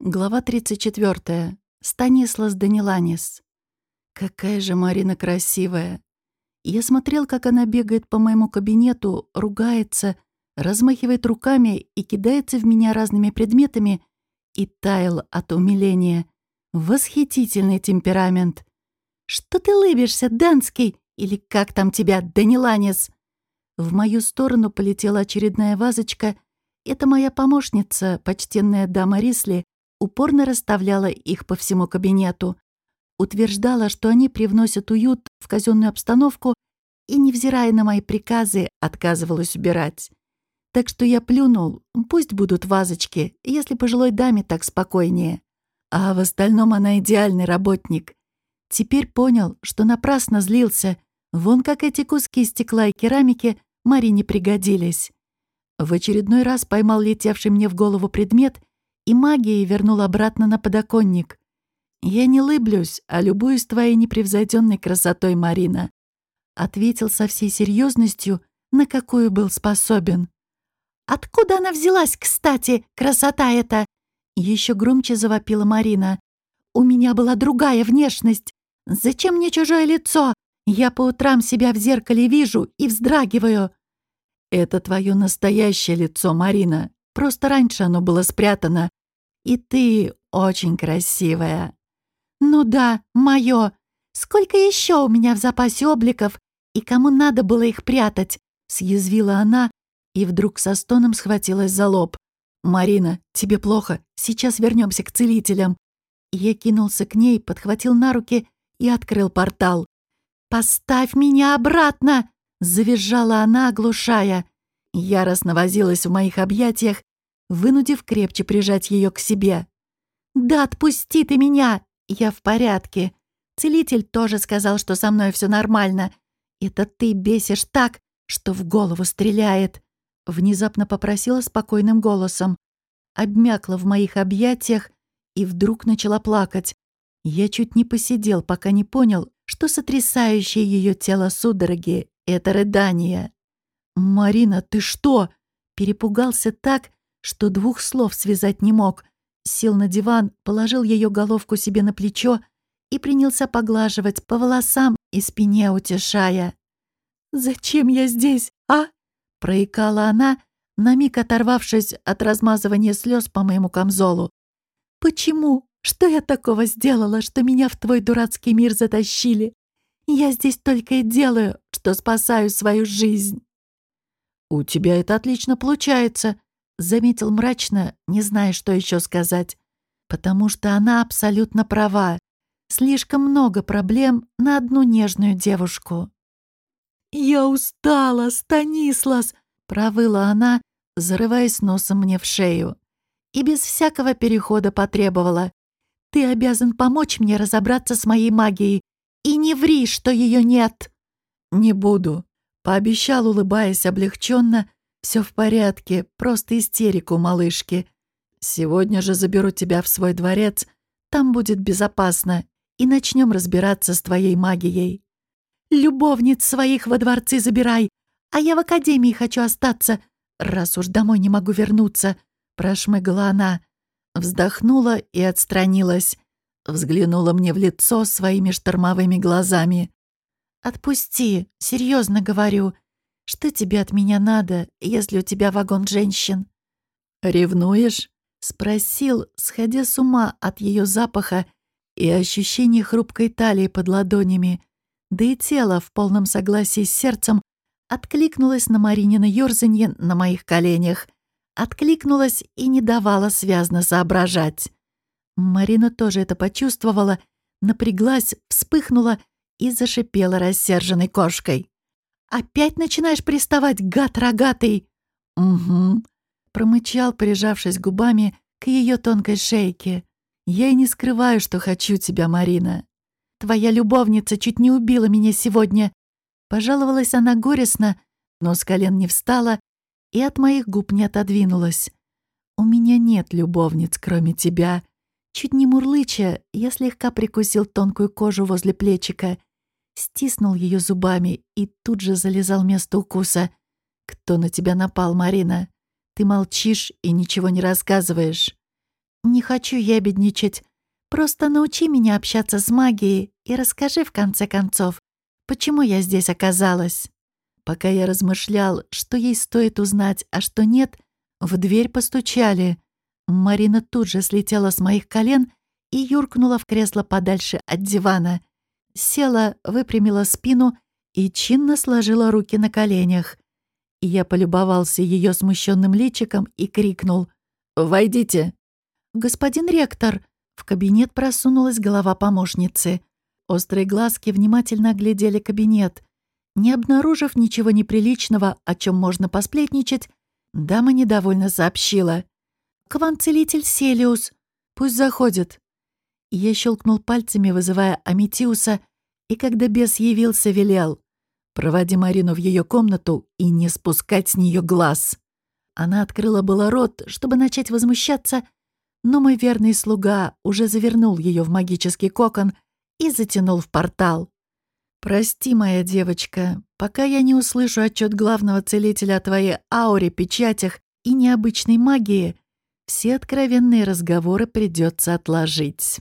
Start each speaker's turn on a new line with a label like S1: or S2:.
S1: Глава 34. Станислас Даниланис. Какая же Марина красивая. Я смотрел, как она бегает по моему кабинету, ругается, размахивает руками и кидается в меня разными предметами, и таял от умиления. Восхитительный темперамент. «Что ты лыбишься, Данский? Или как там тебя, Даниланис?» В мою сторону полетела очередная вазочка. Это моя помощница, почтенная дама Рисли, упорно расставляла их по всему кабинету, утверждала, что они привносят уют в казенную обстановку и, невзирая на мои приказы, отказывалась убирать. Так что я плюнул, пусть будут вазочки, если пожилой даме так спокойнее. А в остальном она идеальный работник. Теперь понял, что напрасно злился. Вон как эти куски стекла и керамики Марине пригодились. В очередной раз поймал летевший мне в голову предмет и магией вернул обратно на подоконник. «Я не лыблюсь, а любуюсь твоей непревзойденной красотой, Марина», ответил со всей серьезностью, на какую был способен. «Откуда она взялась, кстати, красота эта?» Еще громче завопила Марина. «У меня была другая внешность. Зачем мне чужое лицо? Я по утрам себя в зеркале вижу и вздрагиваю». «Это твое настоящее лицо, Марина. Просто раньше оно было спрятано. И ты очень красивая. Ну да, моё. Сколько еще у меня в запасе обликов, и кому надо было их прятать? Съязвила она и вдруг со стоном схватилась за лоб. «Марина, тебе плохо. Сейчас вернемся к целителям». Я кинулся к ней, подхватил на руки и открыл портал. «Поставь меня обратно!» — завизжала она, оглушая. Яростно возилась в моих объятиях, вынудив крепче прижать ее к себе. «Да отпусти ты меня! Я в порядке. Целитель тоже сказал, что со мной все нормально. Это ты бесишь так, что в голову стреляет!» Внезапно попросила спокойным голосом. Обмякла в моих объятиях и вдруг начала плакать. Я чуть не посидел, пока не понял, что сотрясающее ее тело судороги — это рыдание. «Марина, ты что?» Перепугался так, что двух слов связать не мог. Сел на диван, положил ее головку себе на плечо и принялся поглаживать по волосам и спине, утешая. «Зачем я здесь, а?» — проикала она, на миг оторвавшись от размазывания слез по моему камзолу. «Почему? Что я такого сделала, что меня в твой дурацкий мир затащили? Я здесь только и делаю, что спасаю свою жизнь». «У тебя это отлично получается», Заметил мрачно, не зная, что еще сказать. Потому что она абсолютно права. Слишком много проблем на одну нежную девушку. «Я устала, Станислас!» — провыла она, зарываясь носом мне в шею. И без всякого перехода потребовала. «Ты обязан помочь мне разобраться с моей магией. И не ври, что ее нет!» «Не буду», — пообещал, улыбаясь облегченно, все в порядке, просто истерику, малышки. Сегодня же заберу тебя в свой дворец, там будет безопасно, и начнем разбираться с твоей магией. Любовниц своих во дворцы забирай, а я в академии хочу остаться, раз уж домой не могу вернуться», — прошмыгала она. Вздохнула и отстранилась. Взглянула мне в лицо своими штормовыми глазами. «Отпусти, серьезно говорю. Что тебе от меня надо, если у тебя вагон женщин?» «Ревнуешь?» — спросил, сходя с ума от ее запаха и ощущения хрупкой талии под ладонями, да и тело в полном согласии с сердцем откликнулось на Маринина ёрзанье на моих коленях, откликнулась и не давала связно соображать. Марина тоже это почувствовала, напряглась, вспыхнула и зашипела рассерженной кошкой. «Опять начинаешь приставать, гад рогатый!» «Угу», — промычал, прижавшись губами к ее тонкой шейке. «Я и не скрываю, что хочу тебя, Марина. Твоя любовница чуть не убила меня сегодня». Пожаловалась она горестно, но с колен не встала и от моих губ не отодвинулась. «У меня нет любовниц, кроме тебя». Чуть не мурлыча, я слегка прикусил тонкую кожу возле плечика стиснул ее зубами и тут же залезал место укуса. «Кто на тебя напал, Марина? Ты молчишь и ничего не рассказываешь». «Не хочу ябедничать. Просто научи меня общаться с магией и расскажи, в конце концов, почему я здесь оказалась». Пока я размышлял, что ей стоит узнать, а что нет, в дверь постучали. Марина тут же слетела с моих колен и юркнула в кресло подальше от дивана. Села, выпрямила спину и чинно сложила руки на коленях. Я полюбовался ее смущенным личиком и крикнул «Войдите!» «Господин ректор!» В кабинет просунулась голова помощницы. Острые глазки внимательно оглядели кабинет. Не обнаружив ничего неприличного, о чем можно посплетничать, дама недовольно сообщила. «К вам целитель Селиус. Пусть заходит». Я щелкнул пальцами, вызывая Аметиуса, и когда бес явился, велел. «Проводи Марину в ее комнату и не спускать с нее глаз». Она открыла было рот, чтобы начать возмущаться, но мой верный слуга уже завернул ее в магический кокон и затянул в портал. «Прости, моя девочка, пока я не услышу отчет главного целителя о твоей ауре, печатях и необычной магии, все откровенные разговоры придется отложить».